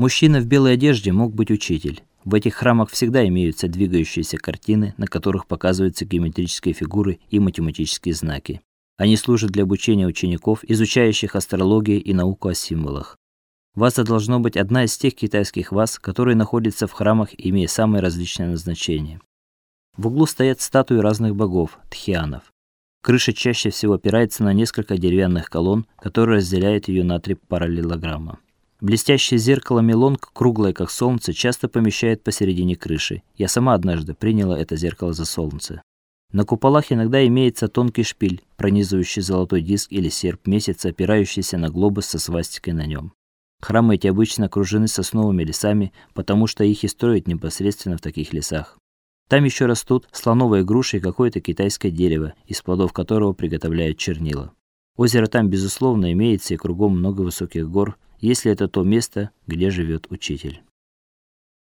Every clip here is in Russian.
Мужчина в белой одежде мог быть учитель. В этих храмах всегда имеются двигающиеся картины, на которых показываются геометрические фигуры и математические знаки. Они служат для обучения учеников, изучающих астрологию и науку о символах. Ваза должно быть одна из тех китайских ваз, которые находятся в храмах, имея самые различные назначения. В углу стоят статуи разных богов, тхианов. Крыша чаще всего опирается на несколько деревянных колонн, которые разделяют ее на три параллелограмма. Блестящее зеркало Мелонг, круглое как солнце, часто помещают посередине крыши. Я сама однажды приняла это зеркало за солнце. На куполах иногда имеется тонкий шпиль, пронизывающий золотой диск или серп месяца, опирающийся на глобус со свастикой на нем. Храмы эти обычно окружены сосновыми лесами, потому что их и строят непосредственно в таких лесах. Там еще растут слоновые груши и какое-то китайское дерево, из плодов которого приготовляют чернила. Озеро там безусловно имеется и кругом много высоких гор, если это то место, где живет учитель.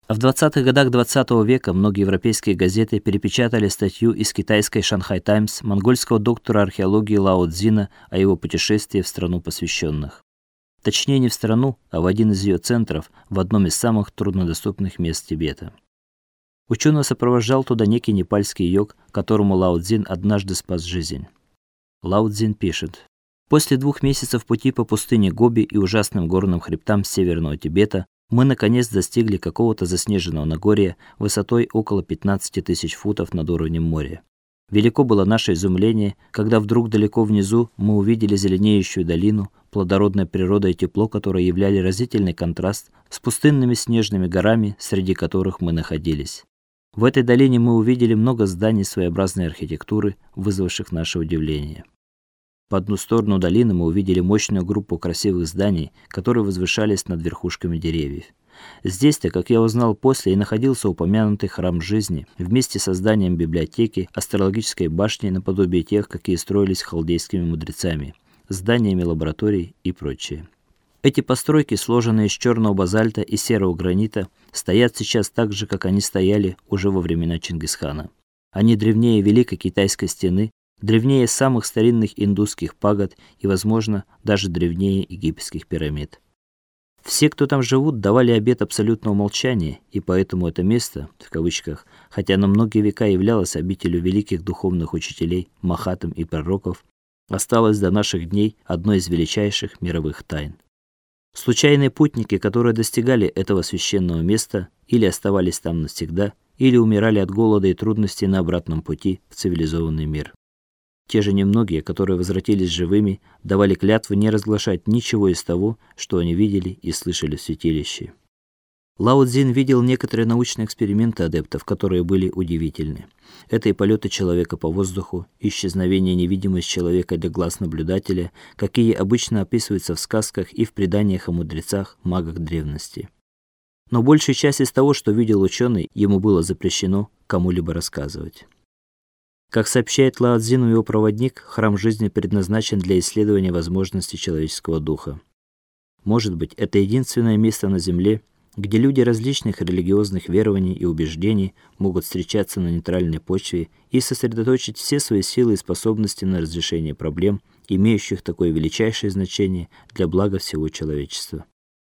А в 20-х годах 20 -го века многие европейские газеты перепечатали статью из китайской Шанхай Таймс монгольского доктора археологии Лао Цзина о его путешествии в страну посвященных. Точнее, не в страну, а в один из ее центров, в одном из самых труднодоступных мест Тибета. Ученого сопровождал туда некий непальский йог, которому Лао Цзин однажды спас жизнь. Лао Цзин пишет: После двух месяцев пути по пустыне Гоби и ужасным горным хребтам северного Тибета мы наконец достигли какого-то заснеженного Нагорья высотой около 15 тысяч футов над уровнем моря. Велико было наше изумление, когда вдруг далеко внизу мы увидели зеленеющую долину, плодородная природа и тепло, которые являли разительный контраст с пустынными снежными горами, среди которых мы находились. В этой долине мы увидели много зданий своеобразной архитектуры, вызвавших наше удивление. По одну сторону долины мы увидели мощную группу красивых зданий, которые возвышались над верхушками деревьев. Здесь-то, как я узнал после, и находился упомянутый храм жизни, вместе со зданием библиотеки, астрологической башней наподобие тех, какие строились халдейскими мудрецами, зданиями лабораторий и прочее. Эти постройки, сложенные из черного базальта и серого гранита, стоят сейчас так же, как они стояли уже во времена Чингисхана. Они древнее Великой Китайской стены, древнее самых старинных индусских пагод и, возможно, даже древнее египетских пирамид. Все, кто там живут, давали обет абсолютного молчания, и поэтому это место, в кавычках, хотя на многие века являлось обителью великих духовных учителей, махатм и пророков, осталось до наших дней одной из величайших мировых тайн. Случайные путники, которые достигали этого священного места, или оставались там навсегда, или умирали от голода и трудностей на обратном пути в цивилизованный мир. Те же немногие, которые возвратились живыми, давали клятву не разглашать ничего из того, что они видели и слышали в святилище. Лао Цзин видел некоторые научные эксперименты адептов, которые были удивительны. Это и полеты человека по воздуху, исчезновение невидимости человека для глаз наблюдателя, какие обычно описываются в сказках и в преданиях о мудрецах, магах древности. Но большая часть из того, что видел ученый, ему было запрещено кому-либо рассказывать. Как сообщает Лао Цзин, его проводник, храм жизни предназначен для исследования возможностей человеческого духа. Может быть, это единственное место на земле, где люди различных религиозных верований и убеждений могут встречаться на нейтральной почве и сосредоточить все свои силы и способности на разрешение проблем, имеющих такое величайшее значение для блага всего человечества.